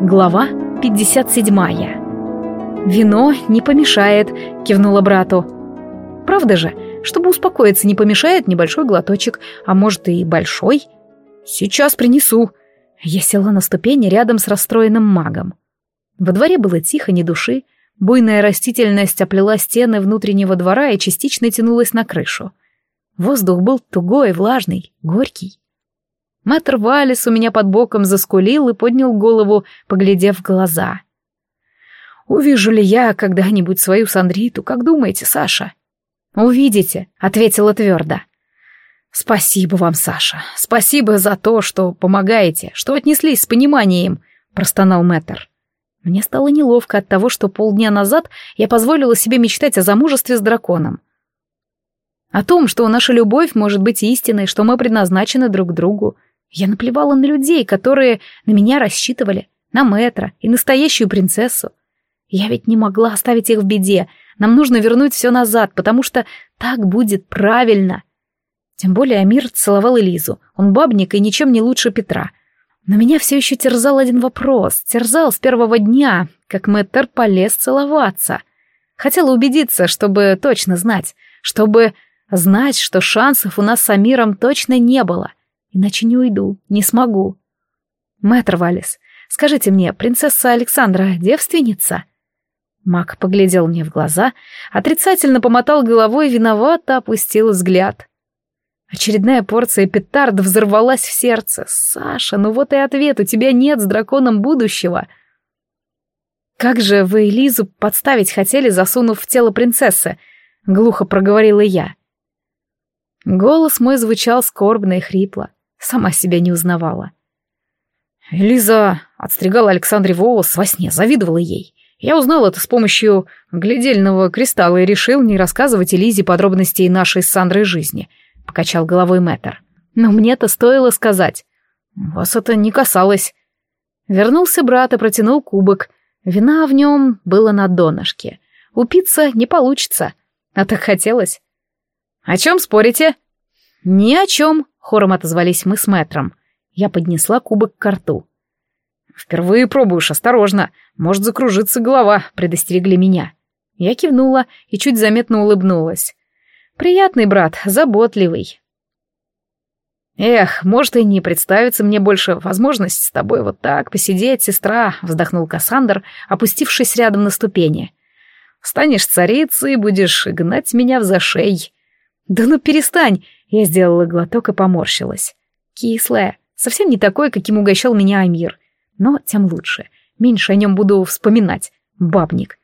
Глава 57. «Вино не помешает», — кивнула брату. «Правда же, чтобы успокоиться, не помешает небольшой глоточек, а может и большой?» «Сейчас принесу». Я села на ступени рядом с расстроенным магом. Во дворе было тихо, ни души, буйная растительность оплела стены внутреннего двора и частично тянулась на крышу. Воздух был тугой, влажный, горький. Мэтр Валис у меня под боком заскулил и поднял голову, поглядев в глаза. «Увижу ли я когда-нибудь свою Сандриту, как думаете, Саша?» «Увидите», — ответила твердо. «Спасибо вам, Саша. Спасибо за то, что помогаете, что отнеслись с пониманием», — простонал Мэтр. Мне стало неловко от того, что полдня назад я позволила себе мечтать о замужестве с драконом. О том, что наша любовь может быть истинной, что мы предназначены друг другу — я наплевала на людей, которые на меня рассчитывали, на Мэтра и настоящую принцессу. Я ведь не могла оставить их в беде. Нам нужно вернуть все назад, потому что так будет правильно. Тем более Амир целовал Элизу. Он бабник и ничем не лучше Петра. Но меня все еще терзал один вопрос. Терзал с первого дня, как Мэтр полез целоваться. Хотела убедиться, чтобы точно знать, чтобы знать, что шансов у нас с Амиром точно не было. Иначе не уйду, не смогу. Мэтр Валис, скажите мне, принцесса Александра девственница? Мак поглядел мне в глаза, отрицательно помотал головой и виновато опустил взгляд. Очередная порция петард взорвалась в сердце. «Саша, ну вот и ответ, у тебя нет с драконом будущего!» «Как же вы Элизу подставить хотели, засунув в тело принцессы?» — глухо проговорила я. Голос мой звучал скорбно и хрипло. Сама себя не узнавала. Лиза отстригала Александре волос во сне, завидовала ей. Я узнал это с помощью глядельного кристалла и решил не рассказывать Элизе подробностей нашей с Сандрой жизни, — покачал головой Мэтр. Но мне-то стоило сказать. Вас это не касалось. Вернулся брат и протянул кубок. Вина в нем было на донышке. Упиться не получится. А так хотелось. «О чем спорите?» «Ни о чем», Хором отозвались мы с мэтром. Я поднесла кубок к рту. «Впервые пробуешь, осторожно. Может закружиться голова», — предостерегли меня. Я кивнула и чуть заметно улыбнулась. «Приятный брат, заботливый». «Эх, может и не представится мне больше возможность с тобой вот так посидеть, сестра», — вздохнул Кассандр, опустившись рядом на ступени. «Станешь царицей и будешь гнать меня в зашей». «Да ну перестань!» Я сделала глоток и поморщилась. Кислая, совсем не такое, каким угощал меня Амир. Но тем лучше. Меньше о нем буду вспоминать. Бабник.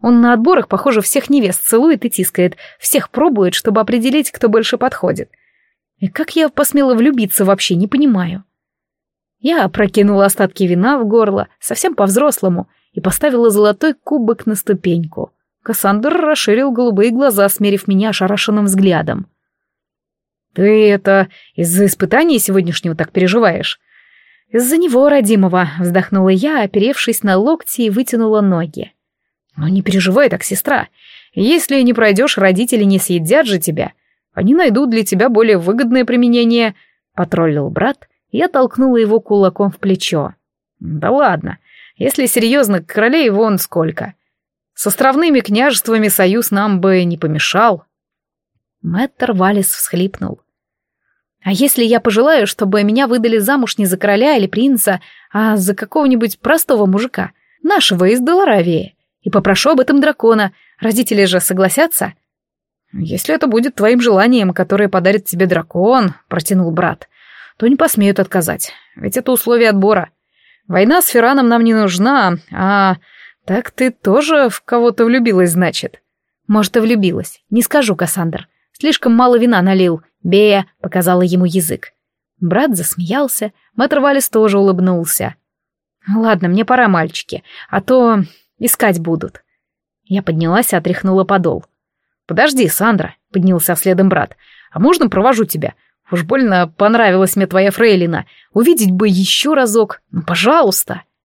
Он на отборах, похоже, всех невест целует и тискает, всех пробует, чтобы определить, кто больше подходит. И как я посмела влюбиться вообще, не понимаю. Я опрокинула остатки вина в горло, совсем по-взрослому, и поставила золотой кубок на ступеньку. Кассандр расширил голубые глаза, смерив меня ошарашенным взглядом. «Ты это из-за испытания сегодняшнего так переживаешь?» «Из-за него, родимого», — вздохнула я, оперевшись на локти и вытянула ноги. «Ну не переживай так, сестра. Если не пройдешь, родители не съедят же тебя. Они найдут для тебя более выгодное применение», — потроллил брат и оттолкнула его кулаком в плечо. «Да ладно, если серьезно, королей вон сколько. С островными княжествами союз нам бы не помешал». Мэттер Валис всхлипнул. «А если я пожелаю, чтобы меня выдали замуж не за короля или принца, а за какого-нибудь простого мужика, нашего из Долоравии, и попрошу об этом дракона, родители же согласятся?» «Если это будет твоим желанием, которое подарит тебе дракон», — протянул брат, — «то не посмеют отказать, ведь это условие отбора. Война с Фераном нам не нужна, а так ты тоже в кого-то влюбилась, значит?» «Может, и влюбилась, не скажу, Кассандр. Слишком мало вина налил. Бея показала ему язык. Брат засмеялся, мэтр Валис тоже улыбнулся. «Ладно, мне пора, мальчики, а то искать будут». Я поднялась и отряхнула подол. «Подожди, Сандра», — поднялся следом брат, — «а можно провожу тебя? Уж больно понравилась мне твоя фрейлина. Увидеть бы еще разок. Ну, пожалуйста».